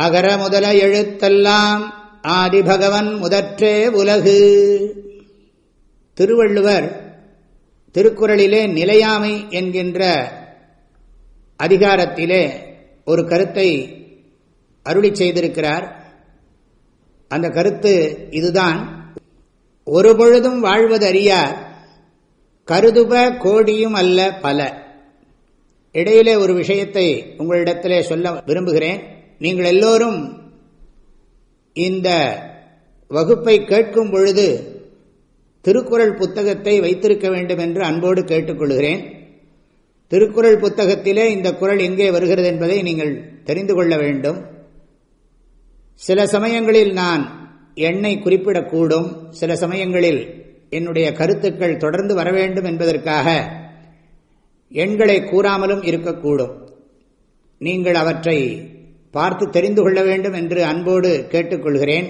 அகர முதல எழுத்தெல்லாம் ஆதிபகவன் முதற்றே உலகு. திருவள்ளுவர் திருக்குறளிலே நிலையாமை என்கின்ற அதிகாரத்திலே ஒரு கருத்தை அருளி செய்திருக்கிறார். அந்த கருத்து இதுதான். ஒரு பொழுதும் வாழ்வது அறியார் கருதுப கோடியும் அல்ல பல. இடையிலே ஒரு விஷயத்தை உங்களிடத்திலே சொல்ல விரும்புகிறேன். நீங்கள் எல்லோரும் இந்த வகுப்பை கேட்கும் பொழுது திருக்குறள் புத்தகத்தை வைத்திருக்க வேண்டும் என்று அன்போடு கேட்டுக்கொள்கிறேன். திருக்குறள் புத்தகத்திலே இந்த குரல் எங்கே வருகிறது என்பதை நீங்கள் தெரிந்து கொள்ள வேண்டும். சில சமயங்களில் நான் எண்ணை குறிப்பிடக்கூடும். சில சமயங்களில் என்னுடைய கருத்துக்கள் தொடர்ந்து வர வேண்டும் என்பதற்காக எண்களை கூறாமலும் இருக்கக்கூடும். நீங்கள் அவற்றை பார்த்து தெரிந்து கொள்ள வேண்டும் என்று அன்போடு கேட்டுக்கொள்கிறேன்.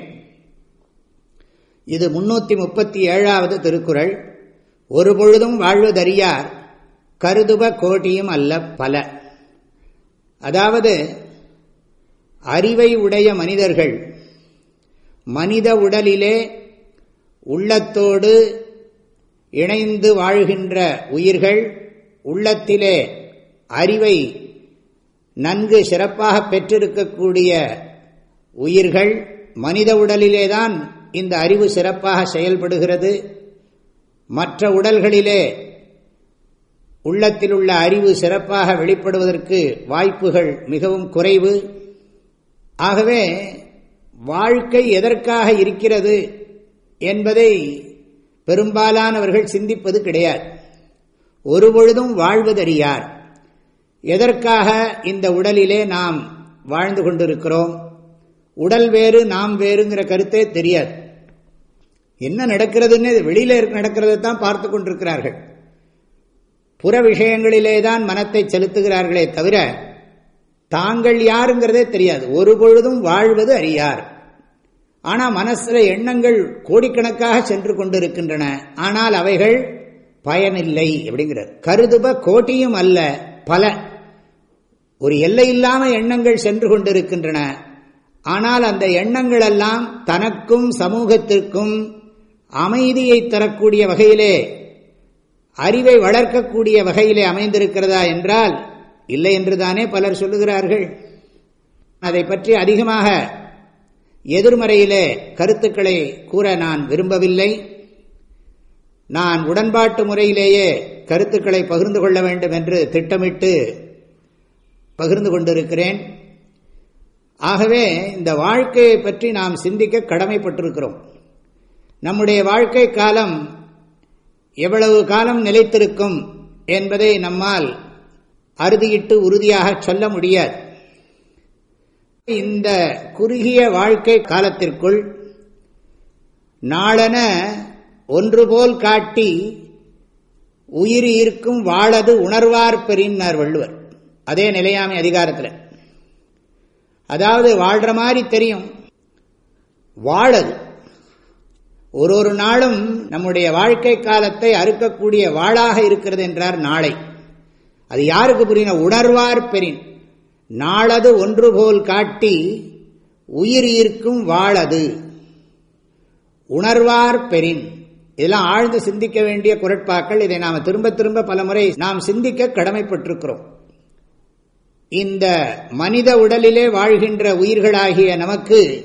இது முன்னூற்றி முப்பத்தி ஏழாவது திருக்குறள். ஒரு பொழுதும் வாழ்வதறியார் கருதுப கோட்டியும் அல்ல பல. அதாவது அறிவை உடைய மனிதர்கள் மனித உடலிலே உள்ளத்தோடு இணைந்து வாழ்கின்ற உயிர்கள் உள்ளத்திலே அறிவை நன்கு சிறப்பாக பெற்றிருக்கக்கூடிய உயிர்கள் மனித உடலிலே தான் இந்த அறிவு சிறப்பாக செயல்படுகிறது. மற்ற உடல்களிலே உள்ளத்தில் உள்ள அறிவு சிறப்பாக வெளிப்படுவதற்கு வாய்ப்புகள் மிகவும் குறைவு. ஆகவே வாழ்க்கை எதற்காக இருக்கிறது என்பதை பெரும்பாலானவர்கள் சிந்திப்பது கிடையாது. ஒருபொழுதும் வாழ்வதறியார். எதற்காக இந்த உடலிலே நாம் வாழ்ந்து கொண்டிருக்கிறோம்? உடல் வேறு நாம் வேறுங்கிற கருத்தே தெரியாது. என்ன நடக்கிறதுன்னு வெளியில நடக்கிறத தான் பார்த்து கொண்டிருக்கிறார்கள். புற விஷயங்களிலே தான் மனத்தை செலுத்துகிறார்களே தவிர தாங்கள் யாருங்கிறதே தெரியாது. ஒரு பொழுதும் வாழ்வது அறியார் ஆனால் மனசில் எண்ணங்கள் கோடிக்கணக்காக சென்று கொண்டிருக்கின்றன. ஆனால் அவைகள் பயனில்லை அப்படிங்கிறது கருதுப கோட்டியும் அல்ல பல. ஒரு எல்லையில்லாம எண்ணங்கள் சென்று கொண்டிருக்கின்றன. ஆனால் அந்த எண்ணங்கள் எல்லாம் தனக்கும் சமூகத்திற்கும் அமைதியை தரக்கூடிய வகையிலே அறிவை வளர்க்கக்கூடிய வகையிலே அமைந்திருக்கிறதா என்றால் இல்லை என்றுதானே பலர் சொல்லுகிறார்கள். அதை பற்றி அதிகமாக எதிர்மறையிலே கருத்துக்களை கூற நான் விரும்பவில்லை. நான் உடன்பாட்டு முறையிலேயே கருத்துக்களை பகிர்ந்து கொள்ள வேண்டும் என்று திட்டமிட்டு பகிர்ந்து கொண்டிருக்கிறேன். ஆகவே இந்த வாழ்க்கையை பற்றி நாம் சிந்திக்க கடமைப்பட்டிருக்கிறோம். நம்முடைய வாழ்க்கை காலம் எவ்வளவு காலம் நிலைத்திருக்கும் என்பதை நம்மால் அறுதியிட்டு உறுதியாக சொல்ல முடியாது. இந்த குறுகிய வாழ்க்கை காலத்திற்குள் நாளென ஒன்று போல் காட்டி உயிர் இருக்கும் வாழது உணர்வார் பெறினார் வள்ளுவர். அதே நிலையாமை அதிகாரத்தில். அதாவது வாழ்கிற மாதிரி தெரியும். வாழது. ஒரு ஒரு நாளும் நம்முடைய வாழ்க்கை காலத்தை அறுக்கக்கூடிய வாழாக இருக்கிறது என்றார் நாளை. அது யாருக்கு புரியணும் உணர்வார் பெறின் நாளது ஒன்று போல் காட்டி உயிர் ஈர்க்கும் வாழது உணர்வார் பெறின் இதெல்லாம் ஆழ்ந்து சிந்திக்க வேண்டிய குரட்பாக்கள். இதை நாம் திரும்ப திரும்ப பல முறை நாம் சிந்திக்க கடமைப்பட்டிருக்கிறோம். இந்த மனித உடலிலே வாழ்கின்ற உயிர்களாகிய நமக்கு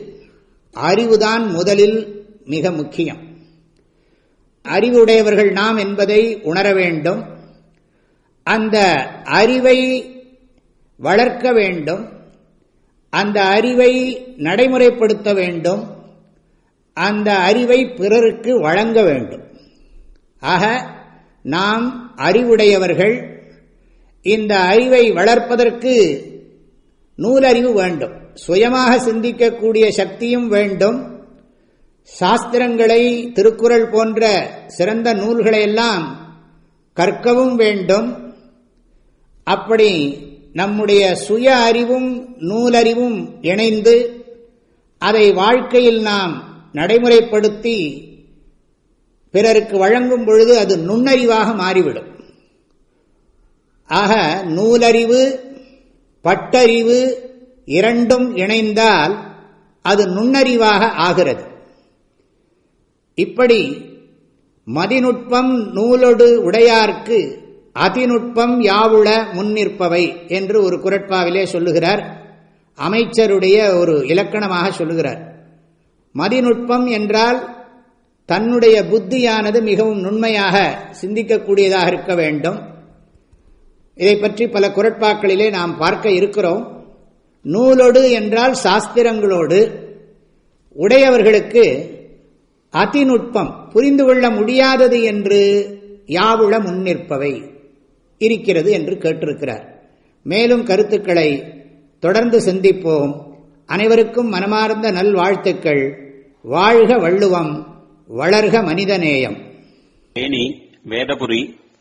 அறிவுதான் முதலில் மிக முக்கியம். அறிவுடையவர்கள் நாம் என்பதை உணர வேண்டும். அந்த அறிவை வளர்க்க வேண்டும். அந்த அறிவை நடைமுறைப்படுத்த வேண்டும். அந்த அறிவை பிறருக்கு வழங்க வேண்டும். ஆக நாம் அறிவுடையவர்கள் இந்த அறிவை வளர்ப்பதற்கு நூலறிவு வேண்டும். சுயமாக சிந்திக்கக்கூடிய சக்தியும் வேண்டும். சாஸ்திரங்களை திருக்குறள் போன்ற சிறந்த நூல்களை எல்லாம் கற்கவும் வேண்டும். அப்படி நம்முடைய சுய அறிவும் நூலறிவும் இணைந்து அதை வாழ்க்கையில் நாம் நடைமுறைப்படுத்தி பிறருக்கு வழங்கும் பொழுது அது நுண்ணறிவாக மாறிவிடும். ஆக நூலறிவு பட்டறிவு இரண்டும் இணைந்தால் அது நுண்ணறிவாக ஆகிறது. இப்படி மதிநுட்பம் நூலொடு உடையார்க்கு அதிநுட்பம் யாவுள முன்னிற்பவை என்று ஒரு குரட்பாவிலே சொல்லுகிறார். அமைச்சருடைய ஒரு இலக்கணமாக சொல்லுகிறார். மதிநுட்பம் என்றால் தன்னுடைய புத்தியானது மிகவும் நுண்மையாக சிந்திக்கக்கூடியதாக இருக்க வேண்டும். இதை பற்றி பல குரட்பாக்களிலே நாம் பார்க்க இருக்கிறோம். நூலோடு என்றால் சாஸ்திரங்களோடு. உடையவர்களுக்கு அதிநுட்பம் புரிந்து கொள்ள முடியாதது என்று யாவுள முன்னிற்பவை இருக்கிறது என்று கேட்டிருக்கிறார். மேலும் கருத்துக்களை தொடர்ந்து சிந்திப்போம். அனைவருக்கும் மனமார்ந்த நல்வாழ்த்துக்கள். வாழ்க வள்ளுவம் வளர்க மனிதநேயம். தேனி வேதபுரி